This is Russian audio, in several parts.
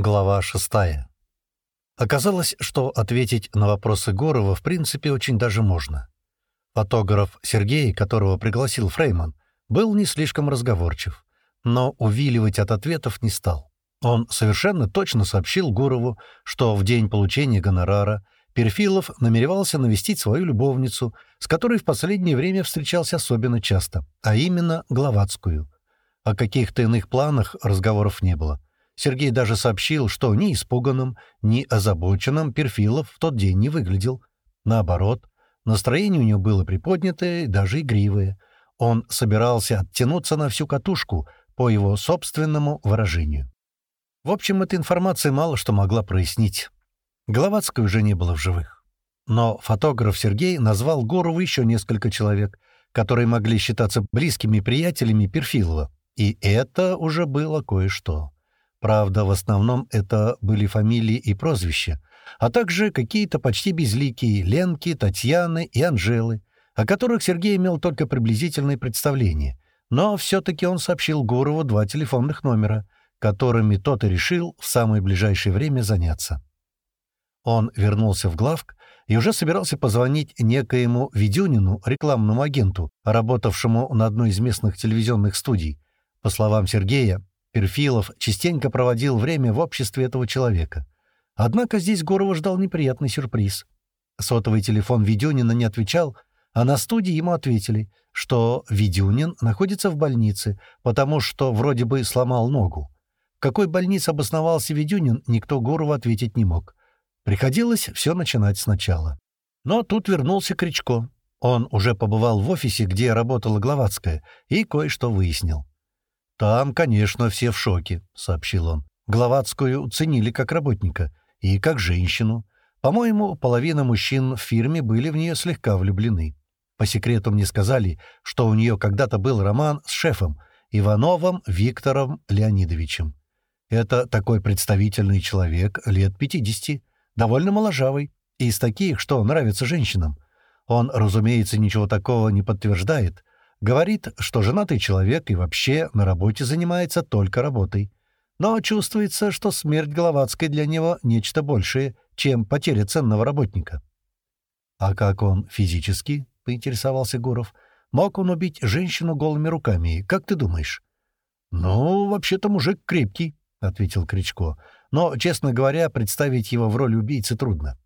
Глава шестая. Оказалось, что ответить на вопросы Гурова в принципе очень даже можно. Фотограф Сергей, которого пригласил Фрейман, был не слишком разговорчив, но увиливать от ответов не стал. Он совершенно точно сообщил Гурову, что в день получения гонорара Перфилов намеревался навестить свою любовницу, с которой в последнее время встречался особенно часто, а именно Гловацкую. О каких-то иных планах разговоров не было — Сергей даже сообщил, что ни испуганным, ни озабоченным Перфилов в тот день не выглядел. Наоборот, настроение у него было приподнятое, даже игривое. Он собирался оттянуться на всю катушку, по его собственному выражению. В общем, эта информация мало что могла прояснить. Головацкой уже не было в живых. Но фотограф Сергей назвал Горову еще несколько человек, которые могли считаться близкими приятелями Перфилова, и это уже было кое-что. Правда, в основном это были фамилии и прозвища, а также какие-то почти безликие Ленки, Татьяны и Анжелы, о которых Сергей имел только приблизительное представление. Но все-таки он сообщил Гурову два телефонных номера, которыми тот и решил в самое ближайшее время заняться. Он вернулся в главк и уже собирался позвонить некоему Ведюнину, рекламному агенту, работавшему на одной из местных телевизионных студий. По словам Сергея, Перфилов частенько проводил время в обществе этого человека. Однако здесь Гурова ждал неприятный сюрприз. Сотовый телефон Ведюнина не отвечал, а на студии ему ответили, что Ведюнин находится в больнице, потому что вроде бы сломал ногу. В какой больнице обосновался Ведюнин, никто Гурову ответить не мог. Приходилось все начинать сначала. Но тут вернулся Кричко. Он уже побывал в офисе, где работала Гловацкая, и кое-что выяснил. «Там, конечно, все в шоке», — сообщил он. «Гловацкую ценили как работника и как женщину. По-моему, половина мужчин в фирме были в нее слегка влюблены. По секрету мне сказали, что у нее когда-то был роман с шефом, Ивановым Виктором Леонидовичем. Это такой представительный человек, лет 50, довольно моложавый, и из таких, что нравится женщинам. Он, разумеется, ничего такого не подтверждает, Говорит, что женатый человек и вообще на работе занимается только работой. Но чувствуется, что смерть Головацкой для него нечто большее, чем потеря ценного работника. «А как он физически?» — поинтересовался Гуров. «Мог он убить женщину голыми руками, как ты думаешь?» «Ну, вообще-то мужик крепкий», — ответил Кричко. «Но, честно говоря, представить его в роли убийцы трудно.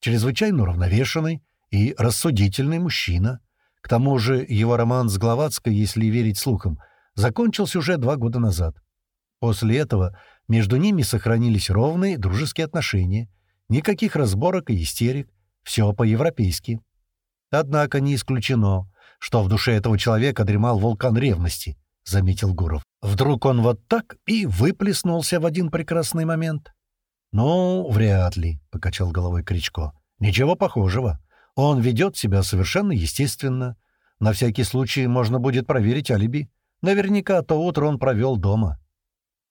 Чрезвычайно уравновешенный и рассудительный мужчина. К тому же его роман с Гловацкой, если верить слухам, закончился уже два года назад. После этого между ними сохранились ровные дружеские отношения, никаких разборок и истерик, все по-европейски. Однако не исключено, что в душе этого человека дремал вулкан ревности, — заметил Гуров. Вдруг он вот так и выплеснулся в один прекрасный момент? — Ну, вряд ли, — покачал головой Кричко. — Ничего похожего. Он ведет себя совершенно естественно. На всякий случай можно будет проверить алиби. Наверняка то утро он провел дома.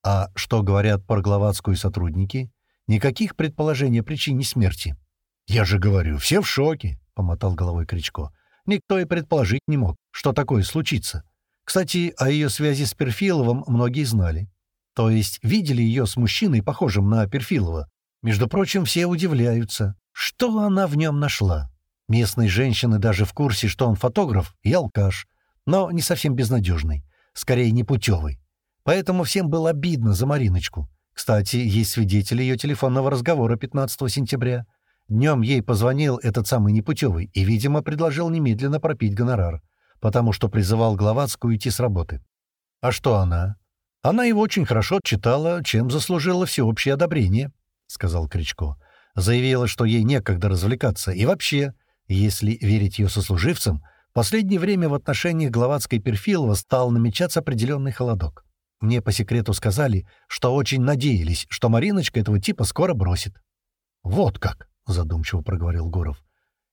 А что говорят про Гловацкую сотрудники? Никаких предположений о причине смерти. «Я же говорю, все в шоке», — помотал головой Кричко. «Никто и предположить не мог, что такое случится. Кстати, о ее связи с Перфиловым многие знали. То есть видели ее с мужчиной, похожим на Перфилова. Между прочим, все удивляются, что она в нем нашла. Местные женщины даже в курсе, что он фотограф и алкаш, но не совсем безнадежный, скорее непутевый. Поэтому всем было обидно за Мариночку. Кстати, есть свидетели ее телефонного разговора 15 сентября. Днем ей позвонил этот самый непутевый и, видимо, предложил немедленно пропить гонорар, потому что призывал Гловацкую уйти с работы. А что она? Она его очень хорошо отчитала, чем заслужила всеобщее одобрение, — сказал Кричко. Заявила, что ей некогда развлекаться, и вообще если верить ее сослуживцам, в последнее время в отношениях Гловацкой Перфилова стал намечаться определенный холодок. Мне по секрету сказали, что очень надеялись, что Мариночка этого типа скоро бросит. «Вот как!» — задумчиво проговорил Гуров.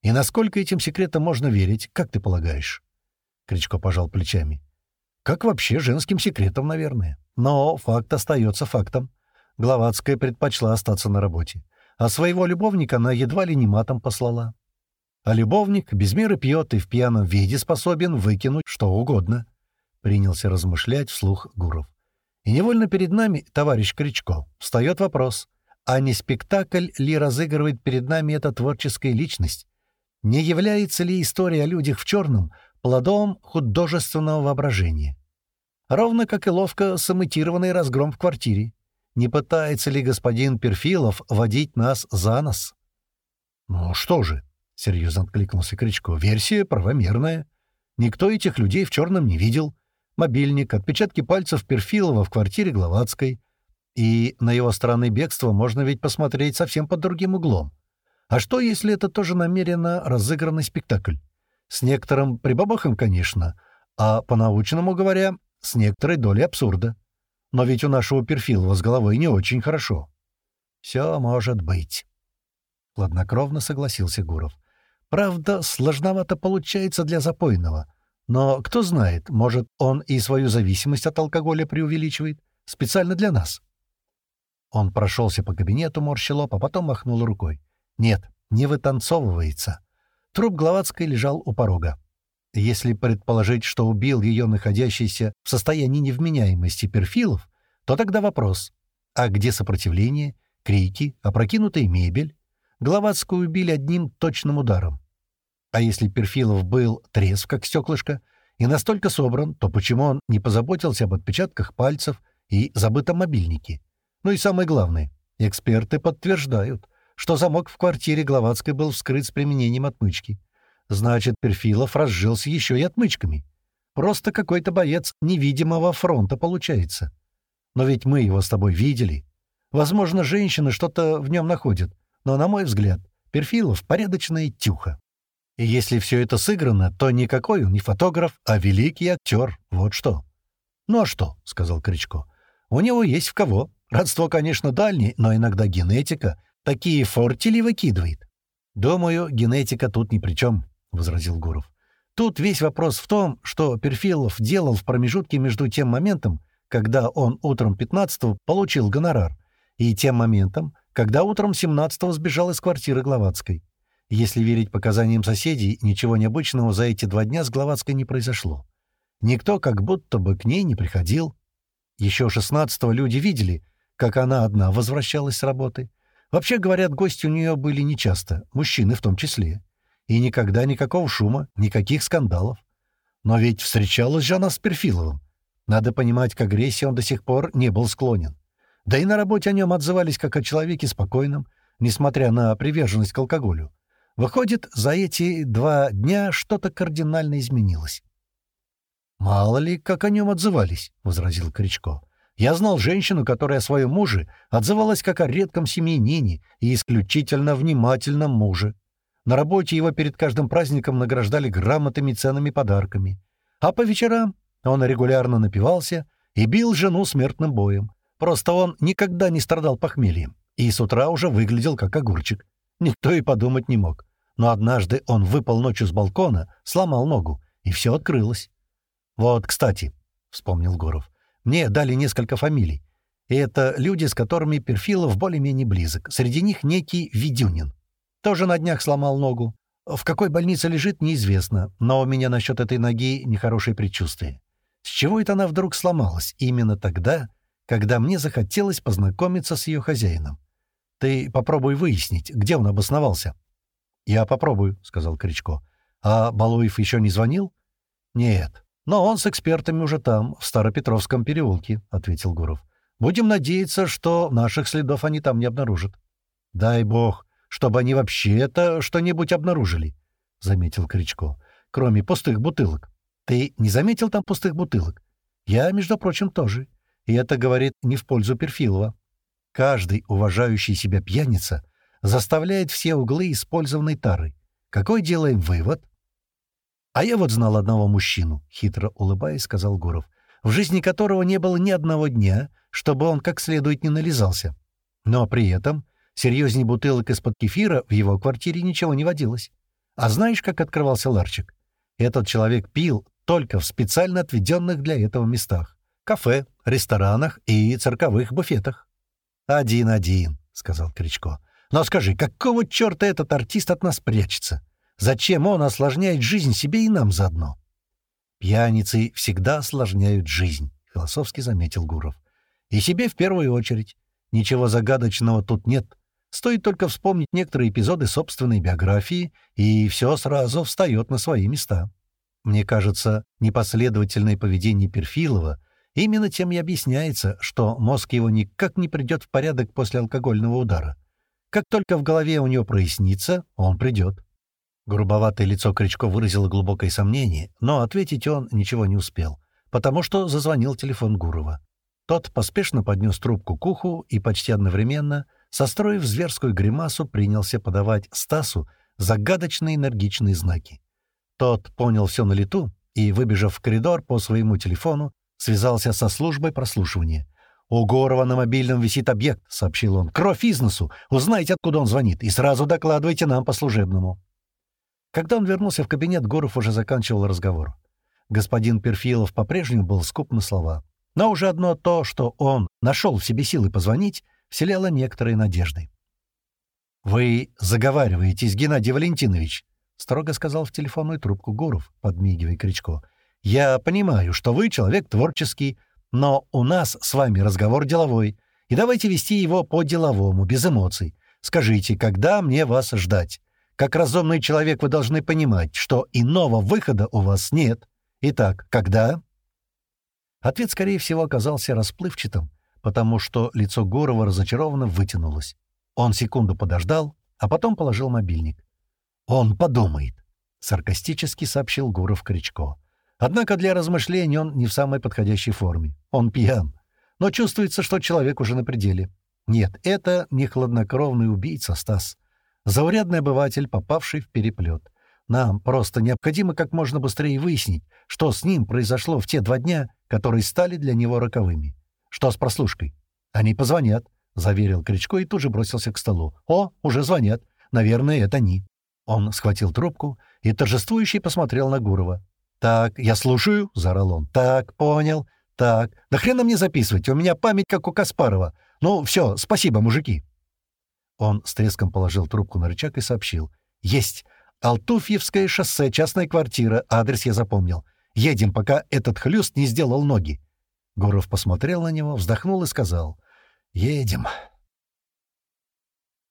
«И насколько этим секретам можно верить, как ты полагаешь?» Кричко пожал плечами. «Как вообще женским секретом, наверное. Но факт остается фактом. Гловацкая предпочла остаться на работе. А своего любовника она едва ли не матом послала. А любовник без меры пьет и в пьяном виде способен выкинуть что угодно. Принялся размышлять вслух Гуров. И невольно перед нами, товарищ Кричко, встает вопрос, а не спектакль ли разыгрывает перед нами эта творческая личность? Не является ли история о людях в черном плодом художественного воображения? Ровно как и ловко сымитированный разгром в квартире. Не пытается ли господин Перфилов водить нас за нос? «Ну что же», — серьезно откликнулся Кричко, — «версия правомерная. Никто этих людей в черном не видел. Мобильник, отпечатки пальцев Перфилова в квартире Гловацкой. И на его стороны бегства можно ведь посмотреть совсем под другим углом. А что, если это тоже намеренно разыгранный спектакль? С некоторым прибабахом, конечно, а по-научному говоря, с некоторой долей абсурда. Но ведь у нашего Перфилова с головой не очень хорошо. Все может быть. Хладнокровно согласился Гуров. Правда, сложновато получается для запойного. Но кто знает, может, он и свою зависимость от алкоголя преувеличивает. Специально для нас. Он прошелся по кабинету, морщил лоб, а потом махнул рукой. Нет, не вытанцовывается. Труп Гловацкой лежал у порога. Если предположить, что убил ее находящийся в состоянии невменяемости Перфилов, то тогда вопрос, а где сопротивление, крики, опрокинутая мебель? Гловацкую убили одним точным ударом. А если Перфилов был трезв, как стеклышко, и настолько собран, то почему он не позаботился об отпечатках пальцев и забытом мобильнике? Ну и самое главное, эксперты подтверждают, что замок в квартире Гловацкой был вскрыт с применением отмычки. Значит, Перфилов разжился еще и отмычками. Просто какой-то боец невидимого фронта получается. Но ведь мы его с тобой видели. Возможно, женщины что-то в нем находят, но, на мой взгляд, Перфилов — порядочная тюха. И если все это сыграно, то никакой он не фотограф, а великий актер, вот что. «Ну а что?» — сказал Кричко. «У него есть в кого. Родство, конечно, дальнее, но иногда генетика такие фортили выкидывает. «Думаю, генетика тут ни при чем», — возразил Гуров. «Тут весь вопрос в том, что Перфилов делал в промежутке между тем моментом, когда он утром 15-го получил гонорар, и тем моментом, когда утром 17-го сбежал из квартиры Гловацкой. Если верить показаниям соседей, ничего необычного за эти два дня с Гловацкой не произошло. Никто как будто бы к ней не приходил. Еще 16-го люди видели, как она одна возвращалась с работы, Вообще, говорят, гости у нее были нечасто, мужчины в том числе. И никогда никакого шума, никаких скандалов. Но ведь встречалась же она с Перфиловым. Надо понимать, к агрессии он до сих пор не был склонен. Да и на работе о нем отзывались как о человеке спокойном, несмотря на приверженность к алкоголю. Выходит, за эти два дня что-то кардинально изменилось. «Мало ли, как о нем отзывались», — возразил Кричко. Я знал женщину, которая о своем муже отзывалась как о редком семьянине и исключительно внимательном муже. На работе его перед каждым праздником награждали грамотами и ценными подарками. А по вечерам он регулярно напивался и бил жену смертным боем. Просто он никогда не страдал похмельем и с утра уже выглядел как огурчик. Никто и подумать не мог. Но однажды он выпал ночью с балкона, сломал ногу, и все открылось. «Вот, кстати», — вспомнил Горов, мне дали несколько фамилий. И это люди, с которыми Перфилов более-менее близок. Среди них некий Ведюнин. Тоже на днях сломал ногу. В какой больнице лежит, неизвестно, но у меня насчет этой ноги нехорошее предчувствие. С чего это она вдруг сломалась именно тогда, когда мне захотелось познакомиться с ее хозяином? Ты попробуй выяснить, где он обосновался. — Я попробую, — сказал Кричко. — А Балуев еще не звонил? — Нет. «Но он с экспертами уже там, в Старопетровском переулке», — ответил Гуров. «Будем надеяться, что наших следов они там не обнаружат». «Дай бог, чтобы они вообще-то что-нибудь обнаружили», — заметил Кричко. «Кроме пустых бутылок. Ты не заметил там пустых бутылок? Я, между прочим, тоже. И это говорит не в пользу Перфилова. Каждый уважающий себя пьяница заставляет все углы использованной тары. Какой делаем вывод?» «А я вот знал одного мужчину», — хитро улыбаясь, сказал Гуров, «в жизни которого не было ни одного дня, чтобы он как следует не нализался. Но при этом серьезней бутылок из-под кефира в его квартире ничего не водилось. А знаешь, как открывался ларчик? Этот человек пил только в специально отведенных для этого местах — кафе, ресторанах и цирковых буфетах. «Один-один», — сказал Кричко. «Но скажи, какого черта этот артист от нас прячется? Зачем он осложняет жизнь себе и нам заодно? Пьяницы всегда осложняют жизнь, философски заметил Гуров. И себе в первую очередь. Ничего загадочного тут нет. Стоит только вспомнить некоторые эпизоды собственной биографии, и все сразу встает на свои места. Мне кажется, непоследовательное поведение Перфилова именно тем и объясняется, что мозг его никак не придет в порядок после алкогольного удара. Как только в голове у него прояснится, он придет. Грубоватое лицо Кричко выразило глубокое сомнение, но ответить он ничего не успел, потому что зазвонил телефон Гурова. Тот поспешно поднес трубку к уху и почти одновременно, состроив зверскую гримасу, принялся подавать Стасу загадочные энергичные знаки. Тот понял все на лету и, выбежав в коридор по своему телефону, связался со службой прослушивания. «У Горова на мобильном висит объект», — сообщил он. «Кровь из носу! Узнайте, откуда он звонит, и сразу докладывайте нам по служебному». Когда он вернулся в кабинет, Горов уже заканчивал разговор. Господин Перфилов по-прежнему был скуп на слова. Но уже одно то, что он нашел в себе силы позвонить, вселяло некоторые надежды. «Вы заговариваетесь, Геннадий Валентинович», — строго сказал в телефонную трубку Гуров, подмигивая Кричко. «Я понимаю, что вы человек творческий, но у нас с вами разговор деловой, и давайте вести его по-деловому, без эмоций. Скажите, когда мне вас ждать? Как разумный человек вы должны понимать, что иного выхода у вас нет. Итак, когда?» Ответ, скорее всего, оказался расплывчатым, потому что лицо Гурова разочарованно вытянулось. Он секунду подождал, а потом положил мобильник. «Он подумает», — саркастически сообщил Гуров Кричко. Однако для размышлений он не в самой подходящей форме. Он пьян. Но чувствуется, что человек уже на пределе. Нет, это не хладнокровный убийца, Стас. Заурядный обыватель, попавший в переплет. Нам просто необходимо как можно быстрее выяснить, что с ним произошло в те два дня, которые стали для него роковыми. Что с прослушкой? Они позвонят, — заверил Кричко и тут же бросился к столу. О, уже звонят. Наверное, это они. Он схватил трубку и торжествующий посмотрел на Гурова. «Так, я слушаю», — заорал он. «Так, понял. Так, да хрена мне записывать, у меня память как у Каспарова. Ну, все, спасибо, мужики». Он с треском положил трубку на рычаг и сообщил. «Есть. Алтуфьевское шоссе, частная квартира, адрес я запомнил. Едем, пока этот хлюст не сделал ноги». Гуров посмотрел на него, вздохнул и сказал. «Едем».